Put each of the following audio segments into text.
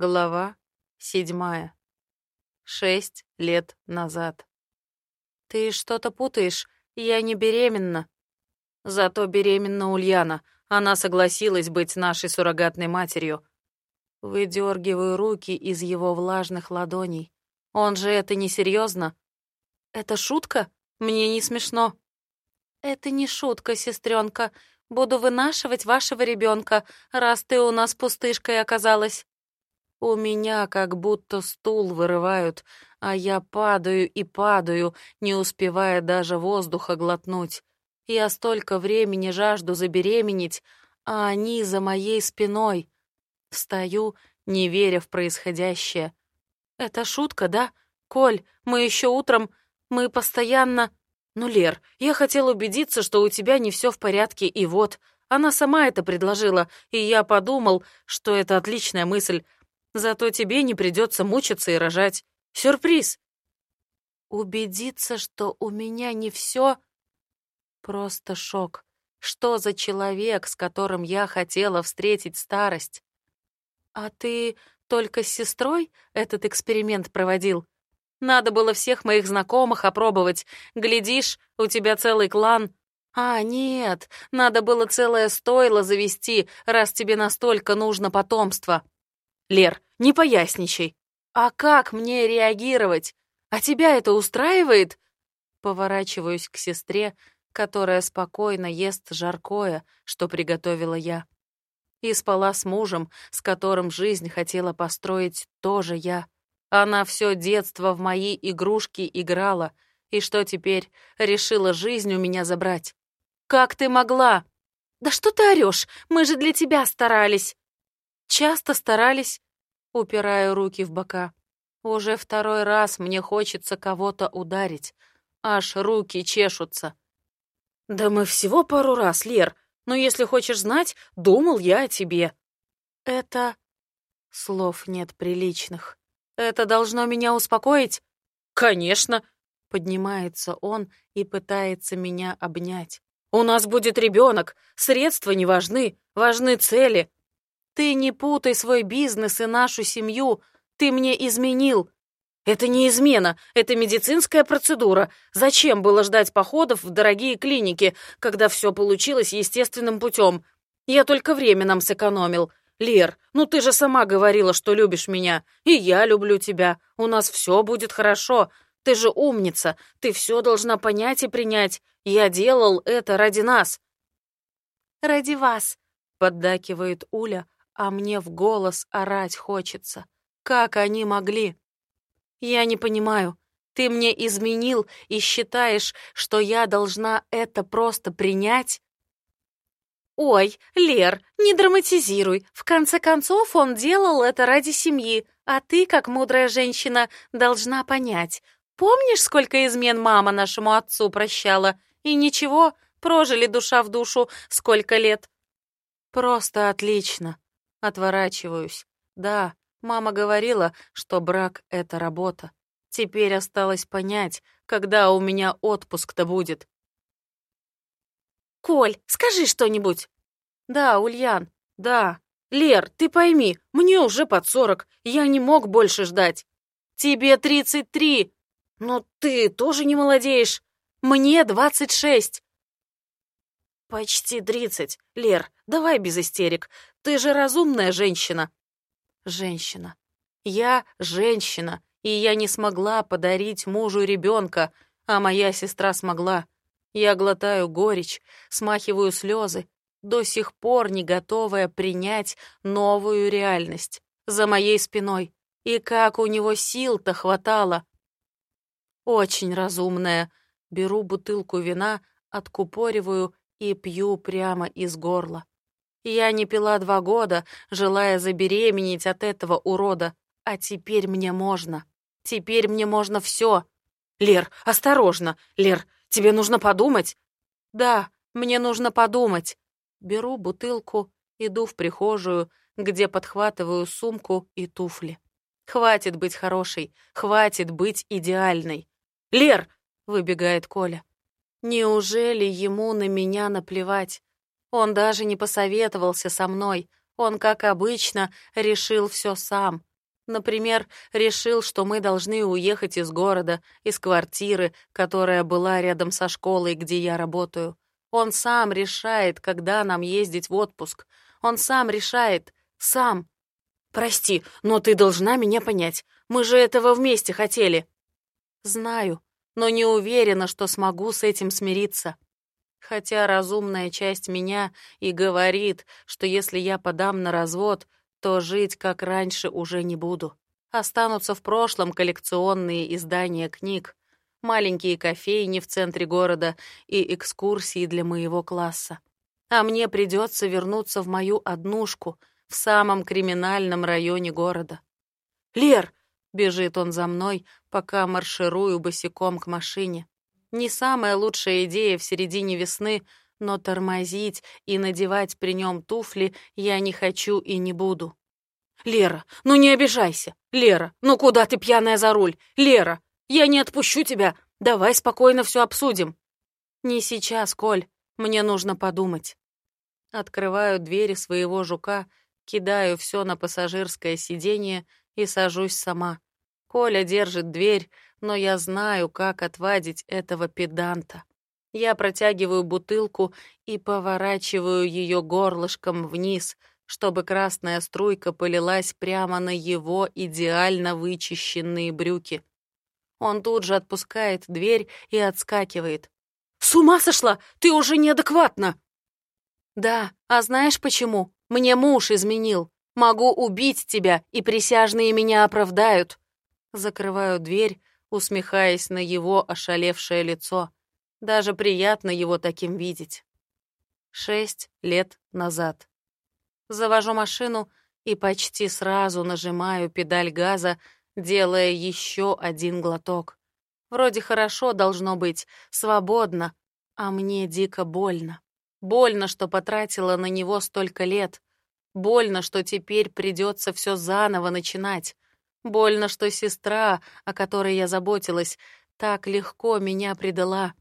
Глава седьмая. Шесть лет назад. «Ты что-то путаешь, я не беременна». Зато беременна Ульяна, она согласилась быть нашей суррогатной матерью. Выдергиваю руки из его влажных ладоней. Он же это несерьезно. Это шутка? Мне не смешно. Это не шутка, сестренка. Буду вынашивать вашего ребенка, раз ты у нас пустышкой оказалась. У меня как будто стул вырывают, а я падаю и падаю, не успевая даже воздуха глотнуть. Я столько времени жажду забеременеть, а они за моей спиной. Встаю, не веря в происходящее. Это шутка, да? Коль, мы еще утром... Мы постоянно... Ну, Лер, я хотел убедиться, что у тебя не все в порядке, и вот... Она сама это предложила, и я подумал, что это отличная мысль. Зато тебе не придется мучиться и рожать. Сюрприз. Убедиться, что у меня не все... Просто шок. Что за человек, с которым я хотела встретить старость? А ты только с сестрой этот эксперимент проводил? Надо было всех моих знакомых опробовать. Глядишь, у тебя целый клан. А, нет, надо было целое стойло завести, раз тебе настолько нужно потомство. Лер, не поясничай. А как мне реагировать? А тебя это устраивает? Поворачиваюсь к сестре, которая спокойно ест жаркое, что приготовила я. И спала с мужем, с которым жизнь хотела построить тоже я. Она все детство в мои игрушки играла, и что теперь, решила жизнь у меня забрать? Как ты могла? Да что ты орешь? Мы же для тебя старались. Часто старались, упираю руки в бока. Уже второй раз мне хочется кого-то ударить. Аж руки чешутся. Да мы всего пару раз, Лер. Но если хочешь знать, думал я о тебе. Это... Слов нет приличных. Это должно меня успокоить? Конечно. Поднимается он и пытается меня обнять. У нас будет ребенок. Средства не важны, важны цели. Ты не путай свой бизнес и нашу семью. Ты мне изменил. Это не измена, это медицинская процедура. Зачем было ждать походов в дорогие клиники, когда все получилось естественным путем? Я только время нам сэкономил. Лер, ну ты же сама говорила, что любишь меня. И я люблю тебя. У нас все будет хорошо. Ты же умница. Ты все должна понять и принять. Я делал это ради нас. Ради вас, поддакивает Уля, а мне в голос орать хочется. Как они могли? Я не понимаю. Ты мне изменил и считаешь, что я должна это просто принять? Ой, Лер, не драматизируй. В конце концов, он делал это ради семьи, а ты, как мудрая женщина, должна понять. Помнишь, сколько измен мама нашему отцу прощала? И ничего, прожили душа в душу сколько лет. Просто отлично. Отворачиваюсь. Да, мама говорила, что брак — это работа. Теперь осталось понять, когда у меня отпуск-то будет. «Коль, скажи что-нибудь!» «Да, Ульян, да. Лер, ты пойми, мне уже под сорок, я не мог больше ждать. Тебе тридцать три, но ты тоже не молодеешь. Мне двадцать шесть. «Почти тридцать. Лер, давай без истерик. Ты же разумная женщина». «Женщина. Я женщина, и я не смогла подарить мужу ребенка, а моя сестра смогла. Я глотаю горечь, смахиваю слезы, до сих пор не готовая принять новую реальность за моей спиной. И как у него сил-то хватало. Очень разумная. Беру бутылку вина, откупориваю и пью прямо из горла. Я не пила два года, желая забеременеть от этого урода, а теперь мне можно. Теперь мне можно все. Лер, осторожно. Лер, тебе нужно подумать. Да, мне нужно подумать. Беру бутылку, иду в прихожую, где подхватываю сумку и туфли. Хватит быть хорошей, хватит быть идеальной. «Лер!» — выбегает Коля. Неужели ему на меня наплевать? Он даже не посоветовался со мной. Он, как обычно, решил все сам. Например, решил, что мы должны уехать из города, из квартиры, которая была рядом со школой, где я работаю. Он сам решает, когда нам ездить в отпуск. Он сам решает. Сам. Прости, но ты должна меня понять. Мы же этого вместе хотели. Знаю, но не уверена, что смогу с этим смириться. Хотя разумная часть меня и говорит, что если я подам на развод, то жить как раньше уже не буду. Останутся в прошлом коллекционные издания книг, маленькие кофейни в центре города и экскурсии для моего класса. А мне придется вернуться в мою однушку в самом криминальном районе города. «Лер!» — бежит он за мной, пока марширую босиком к машине. Не самая лучшая идея в середине весны, но тормозить и надевать при нем туфли я не хочу и не буду. «Лера, ну не обижайся! Лера, ну куда ты пьяная за руль? Лера, я не отпущу тебя! Давай спокойно все обсудим!» «Не сейчас, Коль, мне нужно подумать». Открываю двери своего жука, кидаю все на пассажирское сиденье и сажусь сама. Коля держит дверь, но я знаю, как отвадить этого педанта. Я протягиваю бутылку и поворачиваю ее горлышком вниз, чтобы красная струйка полилась прямо на его идеально вычищенные брюки. Он тут же отпускает дверь и отскакивает. «С ума сошла? Ты уже неадекватна!» «Да, а знаешь почему? Мне муж изменил. Могу убить тебя, и присяжные меня оправдают». Закрываю дверь, усмехаясь на его ошалевшее лицо. Даже приятно его таким видеть. Шесть лет назад. Завожу машину и почти сразу нажимаю педаль газа, делая еще один глоток. Вроде хорошо должно быть, свободно, а мне дико больно. Больно, что потратила на него столько лет. Больно, что теперь придется все заново начинать. Больно, что сестра, о которой я заботилась, так легко меня предала.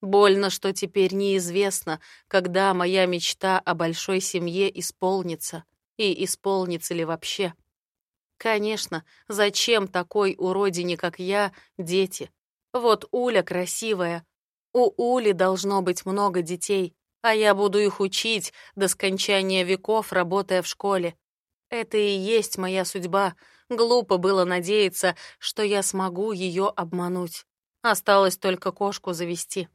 Больно, что теперь неизвестно, когда моя мечта о большой семье исполнится, и исполнится ли вообще. Конечно, зачем такой уродине, как я, дети? Вот Уля красивая. У Ули должно быть много детей, а я буду их учить до скончания веков, работая в школе. Это и есть моя судьба — Глупо было надеяться, что я смогу ее обмануть. Осталось только кошку завести.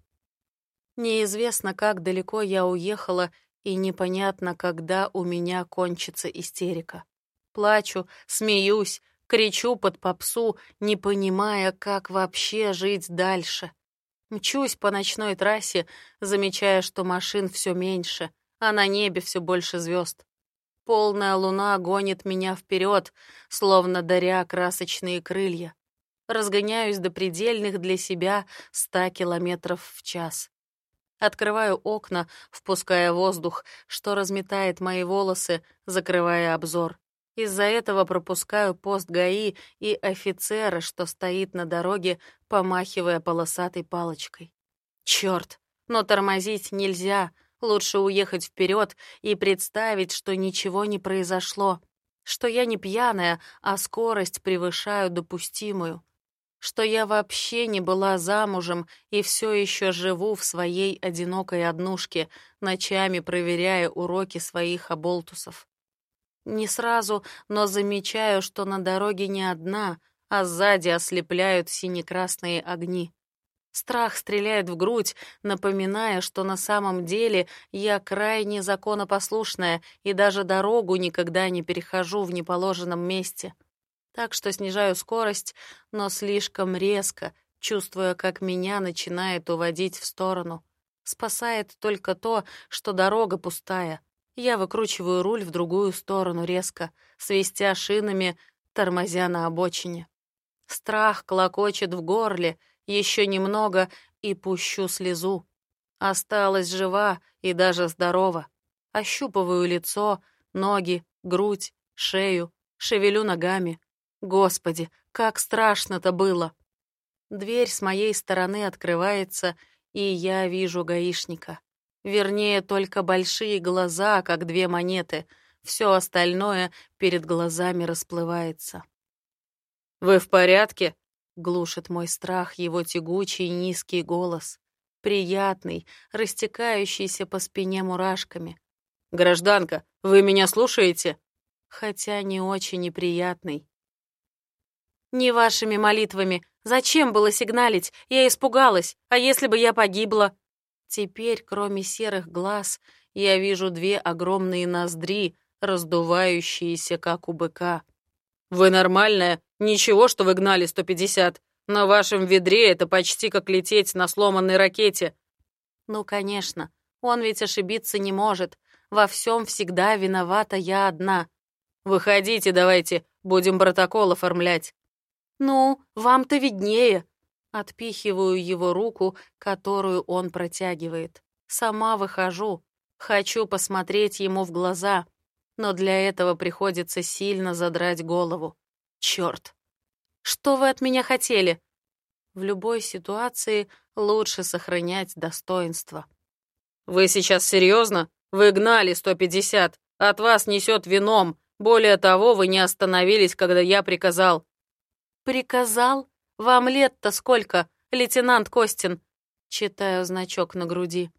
Неизвестно, как далеко я уехала, и непонятно, когда у меня кончится истерика. Плачу, смеюсь, кричу под попсу, не понимая, как вообще жить дальше. Мчусь по ночной трассе, замечая, что машин все меньше, а на небе все больше звезд. Полная луна гонит меня вперед, словно даря красочные крылья. Разгоняюсь до предельных для себя ста километров в час. Открываю окна, впуская воздух, что разметает мои волосы, закрывая обзор. Из-за этого пропускаю пост ГАИ и офицера, что стоит на дороге, помахивая полосатой палочкой. Черт, но тормозить нельзя — Лучше уехать вперед и представить, что ничего не произошло, что я не пьяная, а скорость превышаю допустимую, что я вообще не была замужем и все еще живу в своей одинокой однушке, ночами проверяя уроки своих оболтусов. Не сразу, но замечаю, что на дороге не одна, а сзади ослепляют сине-красные огни. Страх стреляет в грудь, напоминая, что на самом деле я крайне законопослушная и даже дорогу никогда не перехожу в неположенном месте. Так что снижаю скорость, но слишком резко, чувствуя, как меня начинает уводить в сторону. Спасает только то, что дорога пустая. Я выкручиваю руль в другую сторону резко, свистя шинами, тормозя на обочине. Страх клокочет в горле — еще немного и пущу слезу. Осталась жива и даже здорова. Ощупываю лицо, ноги, грудь, шею, шевелю ногами. Господи, как страшно-то было! Дверь с моей стороны открывается, и я вижу гаишника. Вернее, только большие глаза, как две монеты. Все остальное перед глазами расплывается. «Вы в порядке?» — глушит мой страх его тягучий низкий голос. Приятный, растекающийся по спине мурашками. «Гражданка, вы меня слушаете?» Хотя не очень неприятный. «Не вашими молитвами. Зачем было сигналить? Я испугалась. А если бы я погибла?» Теперь, кроме серых глаз, я вижу две огромные ноздри, раздувающиеся, как у быка. «Вы нормальная? Ничего, что вы гнали 150. На вашем ведре это почти как лететь на сломанной ракете». «Ну, конечно. Он ведь ошибиться не может. Во всем всегда виновата я одна. Выходите давайте, будем протокол оформлять». «Ну, вам-то виднее». Отпихиваю его руку, которую он протягивает. Сама выхожу. Хочу посмотреть ему в глаза, но для этого приходится сильно задрать голову. Черт! Что вы от меня хотели? В любой ситуации лучше сохранять достоинство. Вы сейчас серьезно? Вы гнали 150. От вас несет вином. Более того, вы не остановились, когда я приказал. Приказал? Вам лет-то сколько, лейтенант Костин? Читаю значок на груди.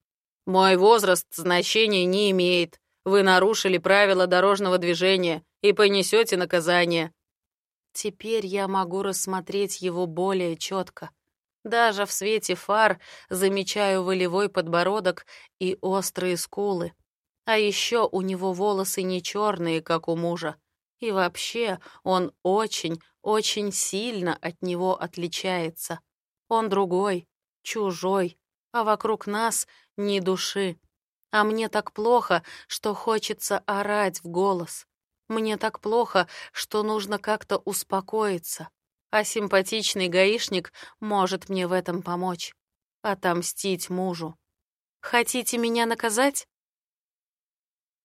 Мой возраст значения не имеет. Вы нарушили правила дорожного движения и понесете наказание. Теперь я могу рассмотреть его более четко. Даже в свете фар замечаю волевой подбородок и острые скулы. А еще у него волосы не черные, как у мужа. И вообще он очень, очень сильно от него отличается. Он другой, чужой, а вокруг нас ни души. А мне так плохо, что хочется орать в голос. Мне так плохо, что нужно как-то успокоиться. А симпатичный гаишник может мне в этом помочь. Отомстить мужу. Хотите меня наказать?